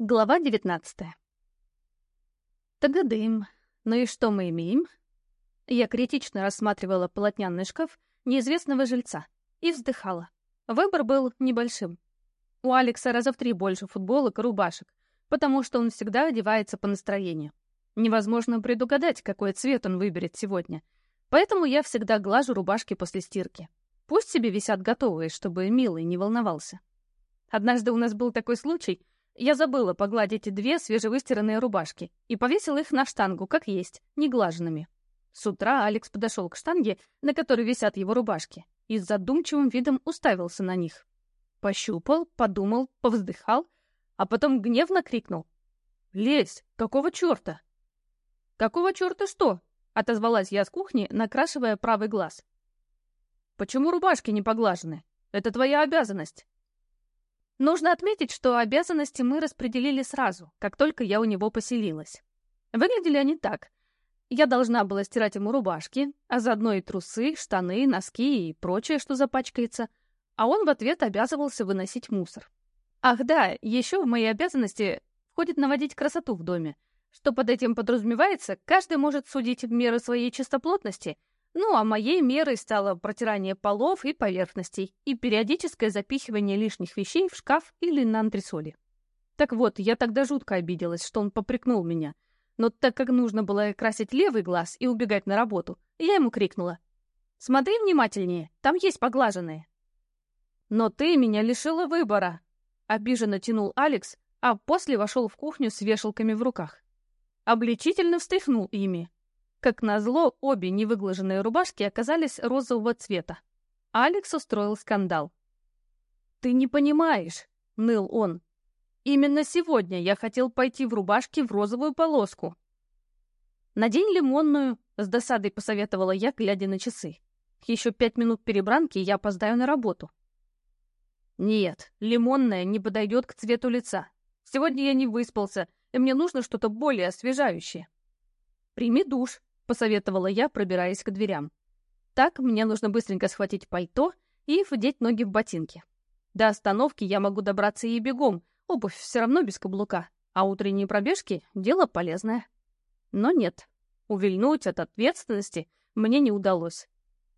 Глава 19 Тагадым. Ну и что мы имеем? Я критично рассматривала полотняный шкаф неизвестного жильца и вздыхала. Выбор был небольшим. У Алекса раза в три больше футболок и рубашек, потому что он всегда одевается по настроению. Невозможно предугадать, какой цвет он выберет сегодня. Поэтому я всегда глажу рубашки после стирки. Пусть себе висят готовые, чтобы милый не волновался. Однажды у нас был такой случай — я забыла погладить две свежевыстиранные рубашки и повесила их на штангу, как есть, неглаженными. С утра Алекс подошел к штанге, на которой висят его рубашки, и с задумчивым видом уставился на них. Пощупал, подумал, повздыхал, а потом гневно крикнул. «Лезь! Какого черта?» «Какого черта что?» — отозвалась я с кухни, накрашивая правый глаз. «Почему рубашки не поглажены? Это твоя обязанность». Нужно отметить, что обязанности мы распределили сразу, как только я у него поселилась. Выглядели они так. Я должна была стирать ему рубашки, а заодно и трусы, штаны, носки и прочее, что запачкается, а он в ответ обязывался выносить мусор. Ах да, еще в мои обязанности входит наводить красоту в доме. Что под этим подразумевается, каждый может судить в меру своей чистоплотности — ну, а моей мерой стало протирание полов и поверхностей и периодическое запихивание лишних вещей в шкаф или на антресоли. Так вот, я тогда жутко обиделась, что он попрекнул меня. Но так как нужно было красить левый глаз и убегать на работу, я ему крикнула. «Смотри внимательнее, там есть поглаженные». «Но ты меня лишила выбора», — обиженно тянул Алекс, а после вошел в кухню с вешалками в руках. Обличительно встряхнул ими, как назло, обе невыглаженные рубашки оказались розового цвета. Алекс устроил скандал. «Ты не понимаешь», — ныл он. «Именно сегодня я хотел пойти в рубашке в розовую полоску». «Надень лимонную», — с досадой посоветовала я, глядя на часы. «Еще пять минут перебранки, я опоздаю на работу». «Нет, лимонная не подойдет к цвету лица. Сегодня я не выспался, и мне нужно что-то более освежающее». «Прими душ», — посоветовала я, пробираясь к дверям. «Так мне нужно быстренько схватить пальто и вдеть ноги в ботинки. До остановки я могу добраться и бегом, обувь все равно без каблука, а утренние пробежки — дело полезное». Но нет, увильнуть от ответственности мне не удалось.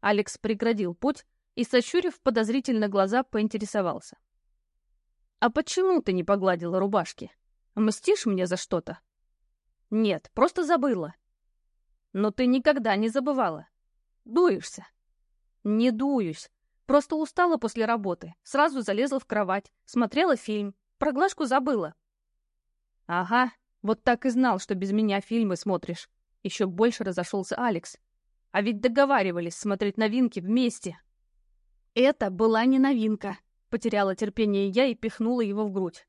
Алекс преградил путь и, сощурив подозрительно глаза, поинтересовался. «А почему ты не погладила рубашки? Мстишь мне за что-то?» «Нет, просто забыла», но ты никогда не забывала. Дуешься. Не дуюсь. Просто устала после работы. Сразу залезла в кровать, смотрела фильм. Про Глашку забыла. Ага, вот так и знал, что без меня фильмы смотришь. Еще больше разошелся Алекс. А ведь договаривались смотреть новинки вместе. Это была не новинка. Потеряла терпение я и пихнула его в грудь.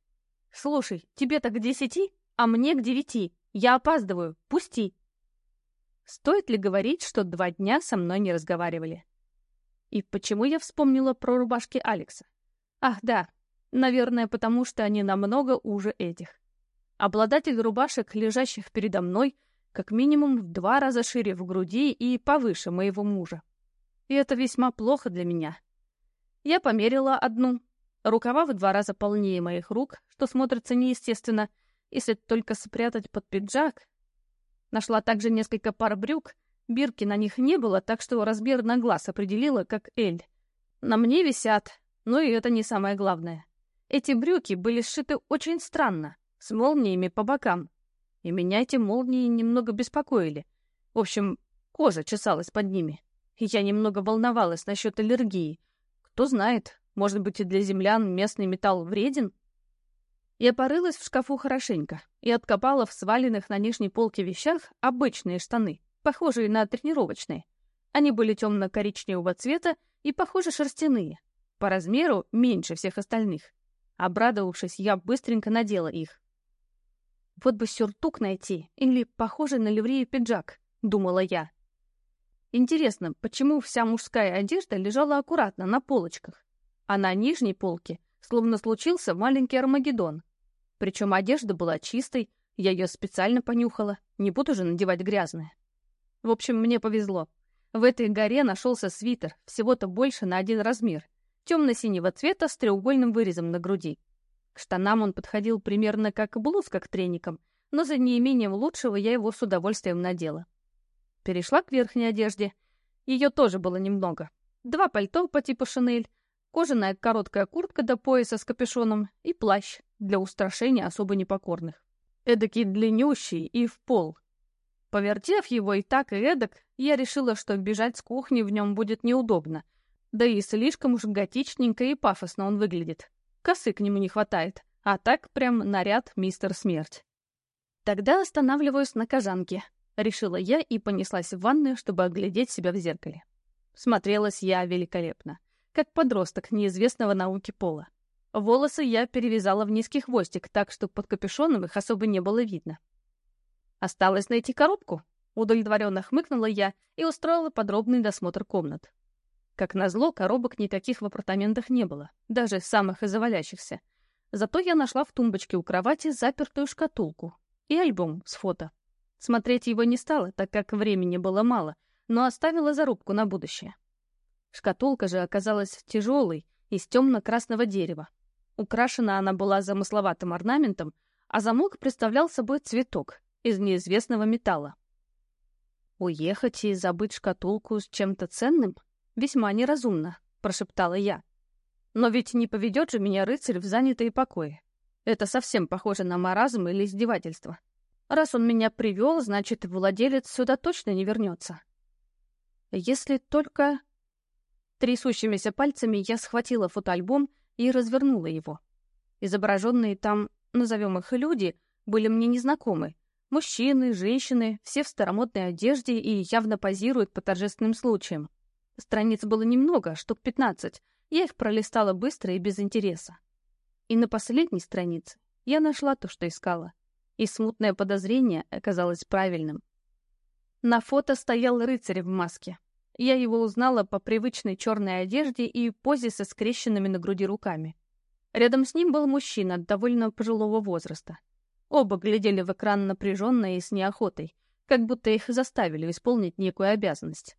Слушай, тебе-то к десяти, а мне к девяти. Я опаздываю. Пусти. Стоит ли говорить, что два дня со мной не разговаривали? И почему я вспомнила про рубашки Алекса? Ах, да, наверное, потому что они намного уже этих. Обладатель рубашек, лежащих передо мной, как минимум в два раза шире в груди и повыше моего мужа. И это весьма плохо для меня. Я померила одну. Рукава в два раза полнее моих рук, что смотрится неестественно, если только спрятать под пиджак, Нашла также несколько пар брюк. Бирки на них не было, так что размер на глаз определила как «Эль». На мне висят, но и это не самое главное. Эти брюки были сшиты очень странно, с молниями по бокам. И меня эти молнии немного беспокоили. В общем, кожа чесалась под ними. И я немного волновалась насчет аллергии. Кто знает, может быть и для землян местный металл вреден? Я порылась в шкафу хорошенько и откопала в сваленных на нижней полке вещах обычные штаны, похожие на тренировочные. Они были темно-коричневого цвета и, похоже, шерстяные. По размеру меньше всех остальных. Обрадовавшись, я быстренько надела их. Вот бы сюртук найти или похожий на ливрею пиджак, думала я. Интересно, почему вся мужская одежда лежала аккуратно на полочках, а на нижней полке словно случился маленький Армагеддон. Причем одежда была чистой, я ее специально понюхала, не буду же надевать грязное. В общем, мне повезло. В этой горе нашелся свитер, всего-то больше на один размер, темно-синего цвета с треугольным вырезом на груди. К штанам он подходил примерно как блузка к треникам, но за неимением лучшего я его с удовольствием надела. Перешла к верхней одежде. Ее тоже было немного. Два пальто по типу шинель, кожаная короткая куртка до пояса с капюшоном и плащ для устрашения особо непокорных. Эдакий длиннющий и в пол. Повертев его и так, и эдак, я решила, что бежать с кухни в нем будет неудобно. Да и слишком уж готичненько и пафосно он выглядит. Косы к нему не хватает, а так прям наряд мистер Смерть. Тогда останавливаюсь на кожанке, решила я и понеслась в ванную, чтобы оглядеть себя в зеркале. Смотрелась я великолепно, как подросток неизвестного науки пола. Волосы я перевязала в низкий хвостик, так что под капюшоном их особо не было видно. Осталось найти коробку. Удовлетворенно хмыкнула я и устроила подробный досмотр комнат. Как назло, коробок никаких в апартаментах не было, даже самых завалящихся. Зато я нашла в тумбочке у кровати запертую шкатулку и альбом с фото. Смотреть его не стала, так как времени было мало, но оставила зарубку на будущее. Шкатулка же оказалась тяжелой, из темно-красного дерева. Украшена она была замысловатым орнаментом, а замок представлял собой цветок из неизвестного металла. Уехать и забыть шкатулку с чем-то ценным — «Весьма неразумно», — прошептала я. «Но ведь не поведет же меня рыцарь в занятые покои. Это совсем похоже на маразм или издевательство. Раз он меня привел, значит, владелец сюда точно не вернется. Если только...» Трясущимися пальцами я схватила фотоальбом и развернула его. Изображенные там, назовем их люди, были мне незнакомы. Мужчины, женщины, все в старомодной одежде и явно позируют по торжественным случаям. Страниц было немного, штук пятнадцать. Я их пролистала быстро и без интереса. И на последней странице я нашла то, что искала. И смутное подозрение оказалось правильным. На фото стоял рыцарь в маске. Я его узнала по привычной черной одежде и позе со скрещенными на груди руками. Рядом с ним был мужчина довольно пожилого возраста. Оба глядели в экран напряженно и с неохотой, как будто их заставили исполнить некую обязанность.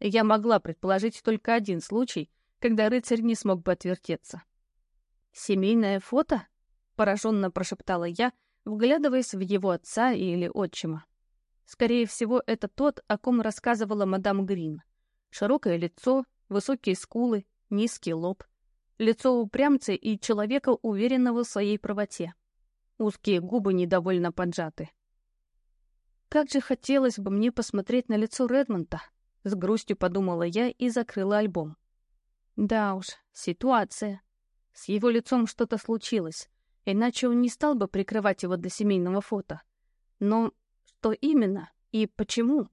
Я могла предположить только один случай, когда рыцарь не смог бы отвертеться. «Семейное фото?» — пораженно прошептала я, вглядываясь в его отца или отчима. Скорее всего, это тот, о ком рассказывала мадам Грин. Широкое лицо, высокие скулы, низкий лоб. Лицо упрямца и человека, уверенного в своей правоте. Узкие губы недовольно поджаты. Как же хотелось бы мне посмотреть на лицо Редмонта, с грустью подумала я и закрыла альбом. Да уж, ситуация. С его лицом что-то случилось, иначе он не стал бы прикрывать его для семейного фото. Но что именно и почему?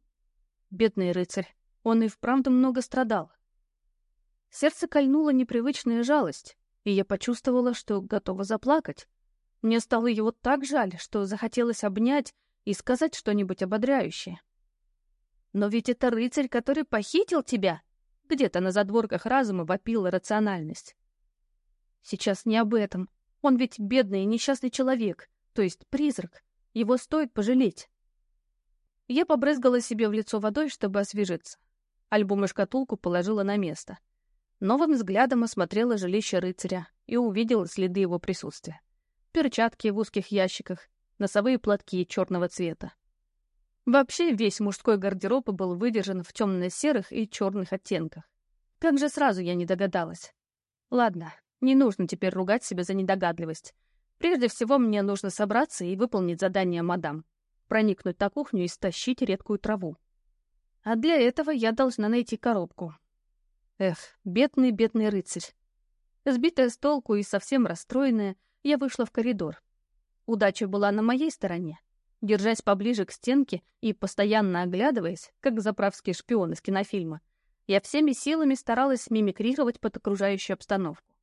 Бедный рыцарь, он и вправду много страдал. Сердце кольнула непривычная жалость, и я почувствовала, что готова заплакать. Мне стало его так жаль, что захотелось обнять и сказать что-нибудь ободряющее. Но ведь это рыцарь, который похитил тебя. Где-то на задворках разума вопила рациональность. Сейчас не об этом. Он ведь бедный и несчастный человек, то есть призрак. Его стоит пожалеть. Я побрызгала себе в лицо водой, чтобы освежиться. Альбом и шкатулку положила на место. Новым взглядом осмотрела жилище рыцаря и увидела следы его присутствия. Перчатки в узких ящиках, носовые платки черного цвета. Вообще весь мужской гардероб был выдержан в темно-серых и черных оттенках. Как же сразу я не догадалась. Ладно, не нужно теперь ругать себя за недогадливость. Прежде всего мне нужно собраться и выполнить задание мадам. Проникнуть на кухню и стащить редкую траву. А для этого я должна найти коробку. Эх, бедный-бедный рыцарь. Сбитая с толку и совсем расстроенная, я вышла в коридор. Удача была на моей стороне. Держась поближе к стенке и постоянно оглядываясь, как заправский шпион из кинофильма, я всеми силами старалась мимикрировать под окружающую обстановку.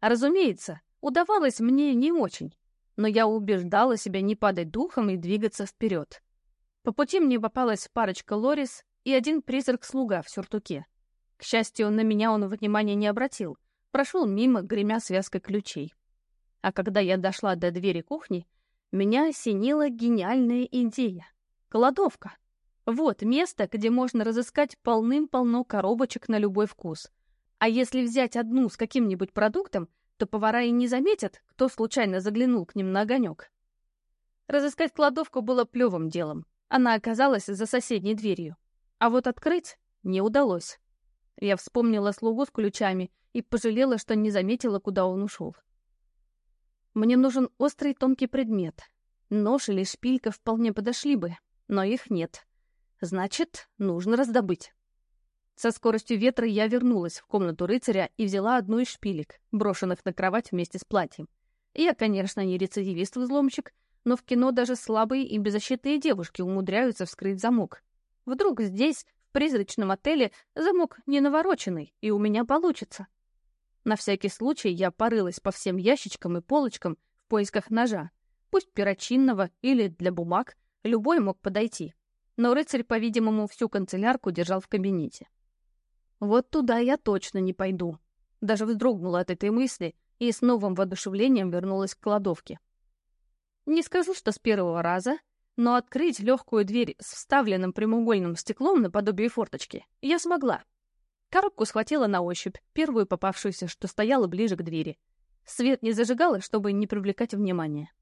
А разумеется, удавалось мне не очень, но я убеждала себя не падать духом и двигаться вперед. По пути мне попалась парочка Лорис и один призрак-слуга в сюртуке. К счастью, на меня он внимания не обратил, прошел мимо, гремя связкой ключей. А когда я дошла до двери кухни, меня осенила гениальная идея. Кладовка. Вот место, где можно разыскать полным-полно коробочек на любой вкус. А если взять одну с каким-нибудь продуктом, то повара и не заметят, кто случайно заглянул к ним на огонек. Разыскать кладовку было плевым делом. Она оказалась за соседней дверью. А вот открыть не удалось. Я вспомнила слугу с ключами и пожалела, что не заметила, куда он ушел. Мне нужен острый тонкий предмет. Нож или шпилька вполне подошли бы, но их нет. Значит, нужно раздобыть. Со скоростью ветра я вернулась в комнату рыцаря и взяла одну из шпилек, брошенных на кровать вместе с платьем. Я, конечно, не рецидивист-взломщик, но в кино даже слабые и беззащитные девушки умудряются вскрыть замок. Вдруг здесь, в призрачном отеле, замок не навороченный, и у меня получится. На всякий случай я порылась по всем ящичкам и полочкам в поисках ножа. Пусть перочинного или для бумаг, любой мог подойти. Но рыцарь, по-видимому, всю канцелярку держал в кабинете. Вот туда я точно не пойду. Даже вздрогнула от этой мысли и с новым воодушевлением вернулась к кладовке. Не скажу, что с первого раза, но открыть легкую дверь с вставленным прямоугольным стеклом наподобие форточки я смогла. Коробку схватила на ощупь, первую попавшуюся, что стояла ближе к двери. Свет не зажигала, чтобы не привлекать внимания.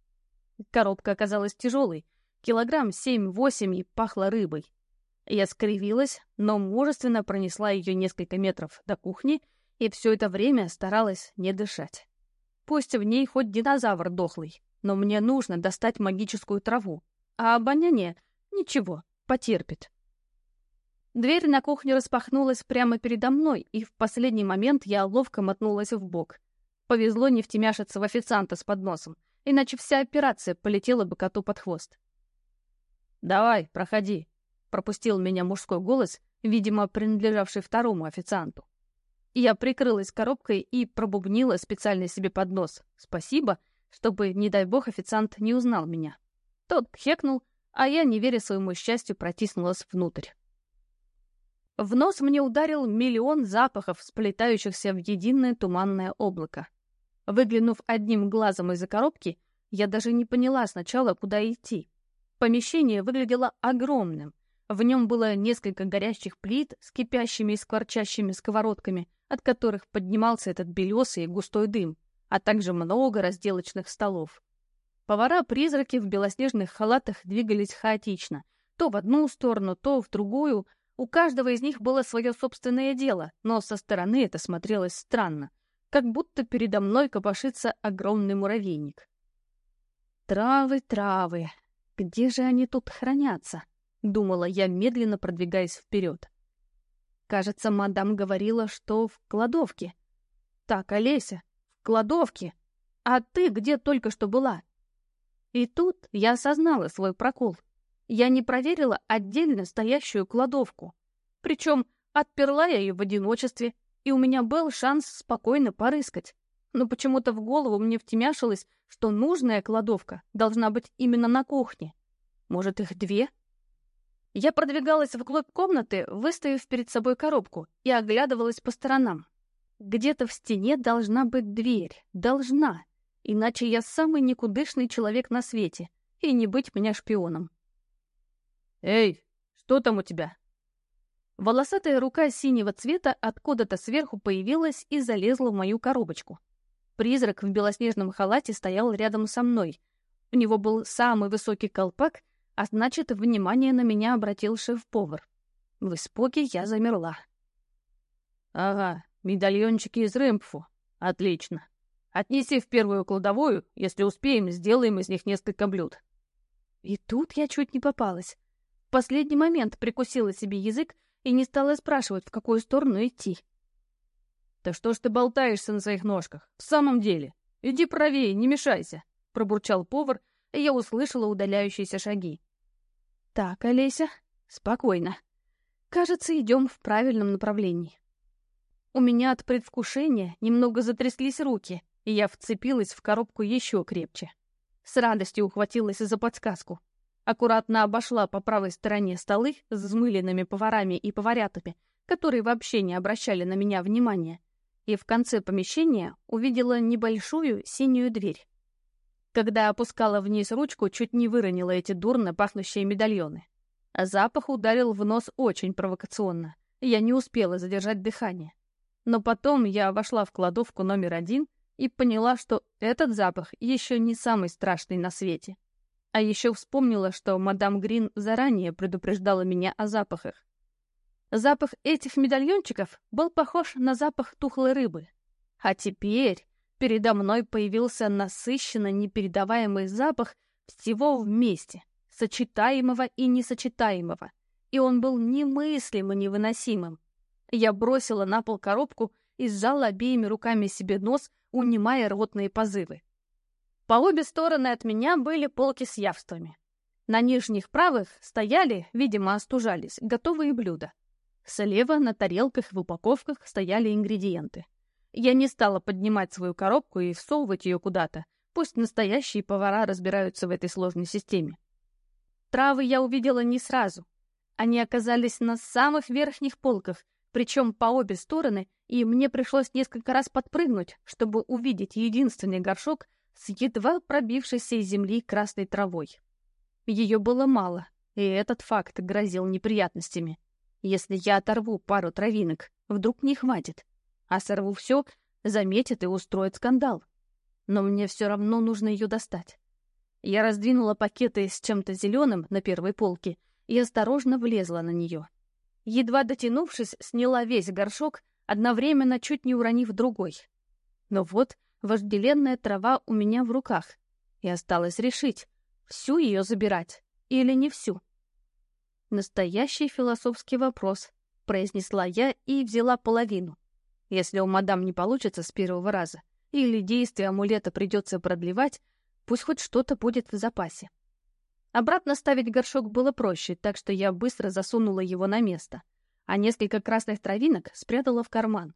Коробка оказалась тяжелой, килограмм семь-восемь и пахла рыбой. Я скривилась, но мужественно пронесла ее несколько метров до кухни и все это время старалась не дышать. Пусть в ней хоть динозавр дохлый, но мне нужно достать магическую траву, а обоняние — ничего, потерпит. Дверь на кухню распахнулась прямо передо мной, и в последний момент я ловко мотнулась в бок. Повезло не втемяшиться в официанта с подносом, иначе вся операция полетела бы коту под хвост. «Давай, проходи», — пропустил меня мужской голос, видимо, принадлежавший второму официанту. Я прикрылась коробкой и пробубнила специально себе под нос «Спасибо», чтобы, не дай бог, официант не узнал меня. Тот хекнул, а я, не веря своему счастью, протиснулась внутрь. В нос мне ударил миллион запахов, сплетающихся в единое туманное облако. Выглянув одним глазом из-за коробки, я даже не поняла сначала, куда идти. Помещение выглядело огромным. В нем было несколько горящих плит с кипящими и скворчащими сковородками, от которых поднимался этот белесый и густой дым, а также много разделочных столов. Повара-призраки в белоснежных халатах двигались хаотично, то в одну сторону, то в другую — у каждого из них было свое собственное дело, но со стороны это смотрелось странно, как будто передо мной копошится огромный муравейник. «Травы, травы, где же они тут хранятся?» — думала я, медленно продвигаясь вперед. Кажется, мадам говорила, что в кладовке. Так, Олеся, в кладовке. А ты где только что была? И тут я осознала свой прокол — я не проверила отдельно стоящую кладовку. Причем отперла я ее в одиночестве, и у меня был шанс спокойно порыскать. Но почему-то в голову мне втемяшилось, что нужная кладовка должна быть именно на кухне. Может, их две? Я продвигалась вглубь комнаты, выставив перед собой коробку, и оглядывалась по сторонам. Где-то в стене должна быть дверь. Должна. Иначе я самый никудышный человек на свете, и не быть меня шпионом. «Эй, что там у тебя?» Волосатая рука синего цвета откуда-то сверху появилась и залезла в мою коробочку. Призрак в белоснежном халате стоял рядом со мной. У него был самый высокий колпак, а значит, внимание на меня обратил шеф-повар. В испуге я замерла. «Ага, медальончики из Рэмпфу. Отлично. Отнеси в первую кладовую, если успеем, сделаем из них несколько блюд». И тут я чуть не попалась последний момент прикусила себе язык и не стала спрашивать, в какую сторону идти. «Да что ж ты болтаешься на своих ножках? В самом деле? Иди правее, не мешайся!» — пробурчал повар, и я услышала удаляющиеся шаги. «Так, Олеся, спокойно. Кажется, идем в правильном направлении». У меня от предвкушения немного затряслись руки, и я вцепилась в коробку еще крепче. С радостью ухватилась за подсказку аккуратно обошла по правой стороне столы с взмыленными поварами и поварятами, которые вообще не обращали на меня внимания, и в конце помещения увидела небольшую синюю дверь. Когда опускала вниз ручку, чуть не выронила эти дурно пахнущие медальоны. Запах ударил в нос очень провокационно. Я не успела задержать дыхание. Но потом я вошла в кладовку номер один и поняла, что этот запах еще не самый страшный на свете. А еще вспомнила, что мадам Грин заранее предупреждала меня о запахах. Запах этих медальончиков был похож на запах тухлой рыбы. А теперь передо мной появился насыщенно непередаваемый запах всего вместе, сочетаемого и несочетаемого. И он был немыслимо невыносимым. Я бросила на пол коробку и сжала обеими руками себе нос, унимая ротные позывы. По обе стороны от меня были полки с явствами. На нижних правых стояли, видимо, остужались, готовые блюда. Слева на тарелках в упаковках стояли ингредиенты. Я не стала поднимать свою коробку и всовывать ее куда-то. Пусть настоящие повара разбираются в этой сложной системе. Травы я увидела не сразу. Они оказались на самых верхних полках, причем по обе стороны, и мне пришлось несколько раз подпрыгнуть, чтобы увидеть единственный горшок с едва пробившейся из земли красной травой. Ее было мало, и этот факт грозил неприятностями. Если я оторву пару травинок, вдруг не хватит, а сорву все, заметят и устроят скандал. Но мне все равно нужно ее достать. Я раздвинула пакеты с чем-то зеленым на первой полке и осторожно влезла на нее. Едва дотянувшись, сняла весь горшок, одновременно чуть не уронив другой. Но вот вожделенная трава у меня в руках, и осталось решить, всю ее забирать или не всю. Настоящий философский вопрос, произнесла я и взяла половину. Если у мадам не получится с первого раза, или действие амулета придется продлевать, пусть хоть что-то будет в запасе. Обратно ставить горшок было проще, так что я быстро засунула его на место, а несколько красных травинок спрятала в карман.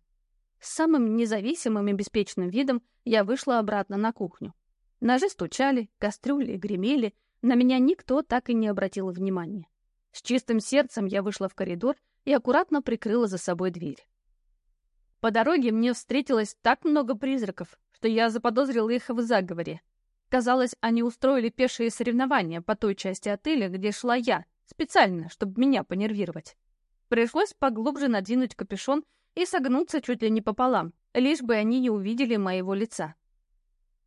С самым независимым и беспечным видом я вышла обратно на кухню. Ножи стучали, кастрюли гремели, на меня никто так и не обратил внимания. С чистым сердцем я вышла в коридор и аккуратно прикрыла за собой дверь. По дороге мне встретилось так много призраков, что я заподозрила их в заговоре, Казалось, они устроили пешие соревнования по той части отеля, где шла я, специально, чтобы меня понервировать. Пришлось поглубже надвинуть капюшон и согнуться чуть ли не пополам, лишь бы они не увидели моего лица.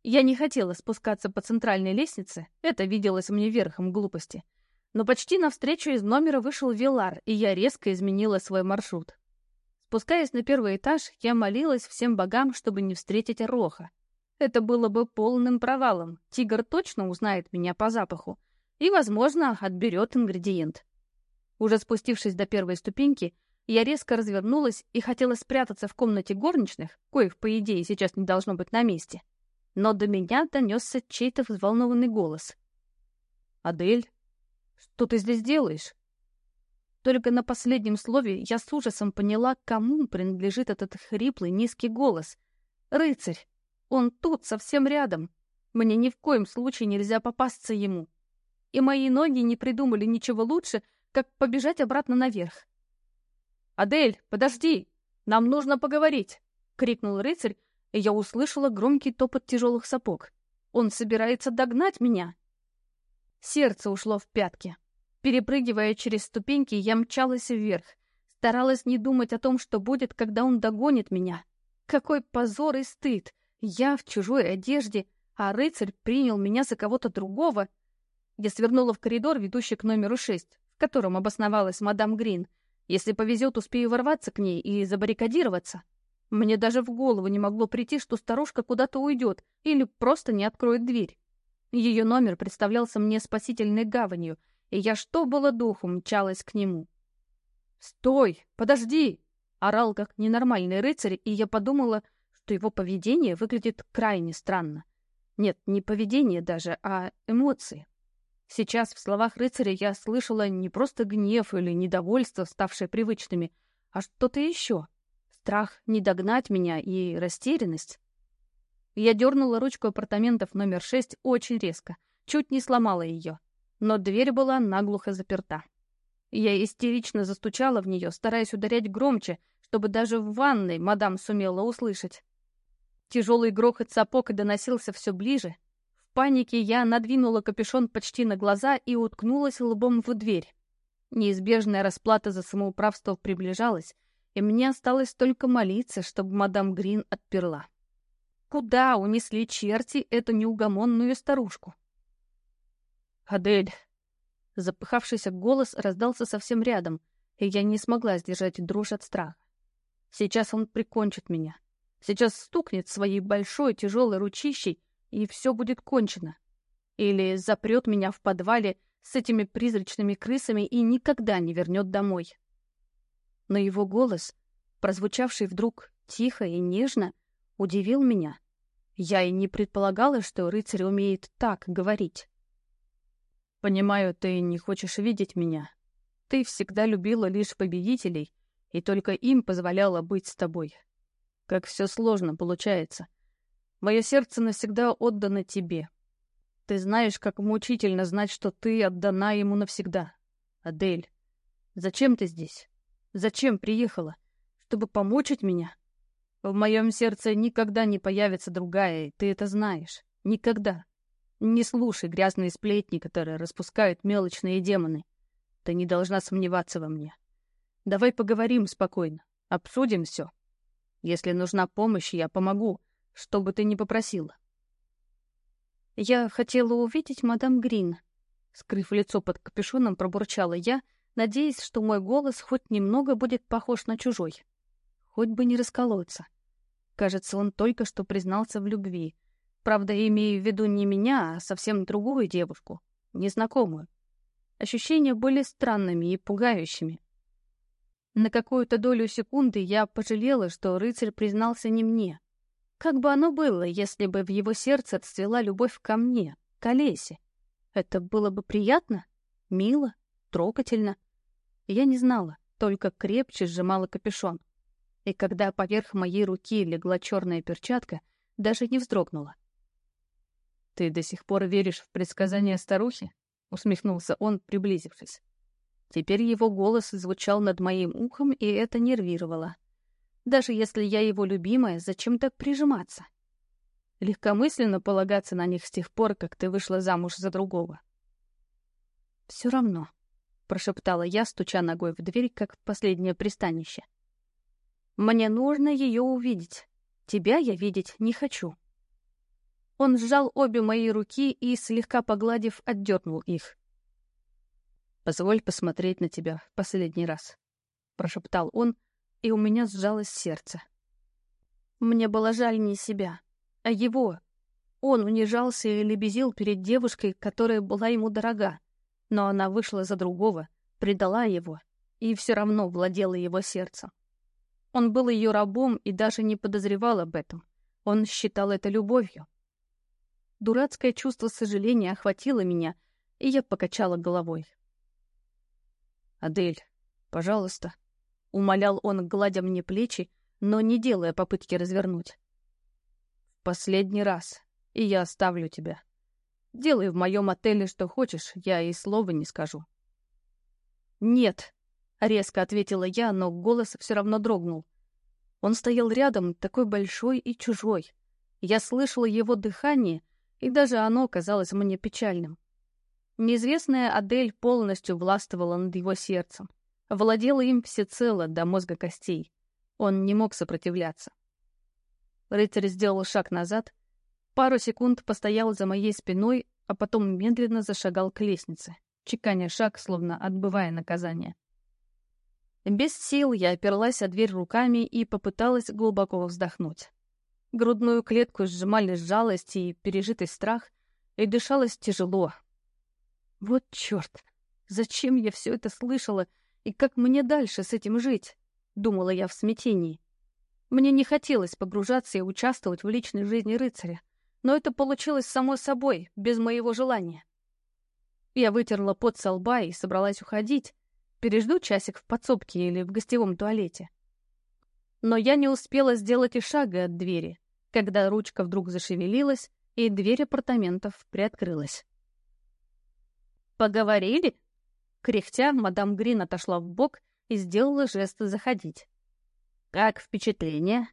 Я не хотела спускаться по центральной лестнице, это виделось мне верхом глупости. Но почти навстречу из номера вышел Вилар, и я резко изменила свой маршрут. Спускаясь на первый этаж, я молилась всем богам, чтобы не встретить Роха. Это было бы полным провалом. Тигр точно узнает меня по запаху и, возможно, отберет ингредиент. Уже спустившись до первой ступеньки, я резко развернулась и хотела спрятаться в комнате горничных, коих, по идее, сейчас не должно быть на месте. Но до меня донесся чей-то взволнованный голос. «Адель, что ты здесь делаешь?» Только на последнем слове я с ужасом поняла, кому принадлежит этот хриплый низкий голос. «Рыцарь!» Он тут, совсем рядом. Мне ни в коем случае нельзя попасться ему. И мои ноги не придумали ничего лучше, как побежать обратно наверх. «Адель, подожди! Нам нужно поговорить!» — крикнул рыцарь, и я услышала громкий топот тяжелых сапог. «Он собирается догнать меня!» Сердце ушло в пятки. Перепрыгивая через ступеньки, я мчалась вверх. Старалась не думать о том, что будет, когда он догонит меня. Какой позор и стыд! Я в чужой одежде, а рыцарь принял меня за кого-то другого. Я свернула в коридор, ведущий к номеру шесть, в котором обосновалась мадам Грин. Если повезет, успею ворваться к ней и забаррикадироваться. Мне даже в голову не могло прийти, что старушка куда-то уйдет или просто не откроет дверь. Ее номер представлялся мне спасительной гаванью, и я что было духу мчалась к нему. «Стой! Подожди!» — орал как ненормальный рыцарь, и я подумала, что его поведение выглядит крайне странно. Нет, не поведение даже, а эмоции. Сейчас в словах рыцаря я слышала не просто гнев или недовольство, ставшее привычными, а что-то еще. Страх не догнать меня и растерянность. Я дернула ручку апартаментов номер шесть очень резко, чуть не сломала ее, но дверь была наглухо заперта. Я истерично застучала в нее, стараясь ударять громче, чтобы даже в ванной мадам сумела услышать. Тяжелый грохот сапог доносился все ближе. В панике я надвинула капюшон почти на глаза и уткнулась лбом в дверь. Неизбежная расплата за самоуправство приближалась, и мне осталось только молиться, чтобы мадам Грин отперла. Куда унесли черти эту неугомонную старушку? «Адель!» Запыхавшийся голос раздался совсем рядом, и я не смогла сдержать дрожь от страха. Сейчас он прикончит меня. Сейчас стукнет своей большой тяжелой ручищей, и все будет кончено. Или запрет меня в подвале с этими призрачными крысами и никогда не вернет домой. Но его голос, прозвучавший вдруг тихо и нежно, удивил меня. Я и не предполагала, что рыцарь умеет так говорить. «Понимаю, ты не хочешь видеть меня. Ты всегда любила лишь победителей, и только им позволяла быть с тобой. Как все сложно получается. Мое сердце навсегда отдано тебе. Ты знаешь, как мучительно знать, что ты отдана ему навсегда. Адель, зачем ты здесь? Зачем приехала? Чтобы помучить меня? В моем сердце никогда не появится другая, и ты это знаешь. Никогда. Не слушай грязные сплетни, которые распускают мелочные демоны. Ты не должна сомневаться во мне. Давай поговорим спокойно, обсудим все. Если нужна помощь, я помогу, что бы ты ни попросила. Я хотела увидеть мадам Грин. Скрыв лицо под капюшоном, пробурчала я, надеясь, что мой голос хоть немного будет похож на чужой. Хоть бы не расколоться. Кажется, он только что признался в любви. Правда, имею в виду не меня, а совсем другую девушку, незнакомую. Ощущения были странными и пугающими. На какую-то долю секунды я пожалела, что рыцарь признался не мне. Как бы оно было, если бы в его сердце отцвела любовь ко мне, к Олесе? Это было бы приятно, мило, трогательно. Я не знала, только крепче сжимала капюшон. И когда поверх моей руки легла черная перчатка, даже не вздрогнула. «Ты до сих пор веришь в предсказания старухи?» — усмехнулся он, приблизившись. Теперь его голос звучал над моим ухом, и это нервировало. Даже если я его любимая, зачем так прижиматься? Легкомысленно полагаться на них с тех пор, как ты вышла замуж за другого. «Все равно», — прошептала я, стуча ногой в дверь, как последнее пристанище. «Мне нужно ее увидеть. Тебя я видеть не хочу». Он сжал обе мои руки и, слегка погладив, отдернул их. «Позволь посмотреть на тебя в последний раз», — прошептал он, и у меня сжалось сердце. Мне было жаль не себя, а его. Он унижался и лебезил перед девушкой, которая была ему дорога, но она вышла за другого, предала его и все равно владела его сердцем. Он был ее рабом и даже не подозревал об этом. Он считал это любовью. Дурацкое чувство сожаления охватило меня, и я покачала головой. «Адель, пожалуйста», — умолял он, гладя мне плечи, но не делая попытки развернуть. «В последний раз, и я оставлю тебя. Делай в моем отеле что хочешь, я и слова не скажу». «Нет», — резко ответила я, но голос все равно дрогнул. Он стоял рядом, такой большой и чужой. Я слышала его дыхание, и даже оно казалось мне печальным. Неизвестная Адель полностью властвовала над его сердцем, владела им всецело до мозга костей. Он не мог сопротивляться. Рыцарь сделал шаг назад, пару секунд постоял за моей спиной, а потом медленно зашагал к лестнице, чеканя шаг, словно отбывая наказание. Без сил я оперлась о дверь руками и попыталась глубоко вздохнуть. Грудную клетку сжимали жалость и пережитый страх, и дышалось тяжело, вот черт! Зачем я все это слышала, и как мне дальше с этим жить? Думала я в смятении. Мне не хотелось погружаться и участвовать в личной жизни рыцаря, но это получилось само собой, без моего желания. Я вытерла пот со лба и собралась уходить. Пережду часик в подсобке или в гостевом туалете. Но я не успела сделать и шага от двери, когда ручка вдруг зашевелилась, и дверь апартаментов приоткрылась. «Поговорили?» Кряхтя, мадам Грин отошла в бок и сделала жест заходить. «Как впечатление?»